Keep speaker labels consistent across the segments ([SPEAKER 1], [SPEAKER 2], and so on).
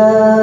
[SPEAKER 1] Deus.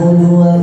[SPEAKER 1] i don't dua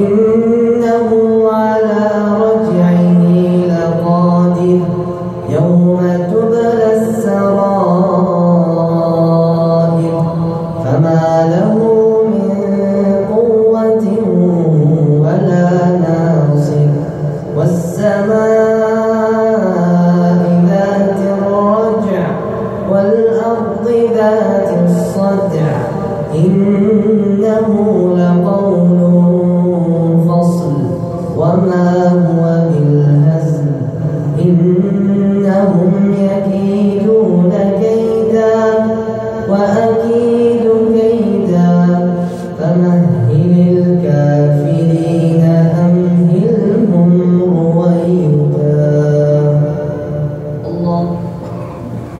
[SPEAKER 1] world. وأكيد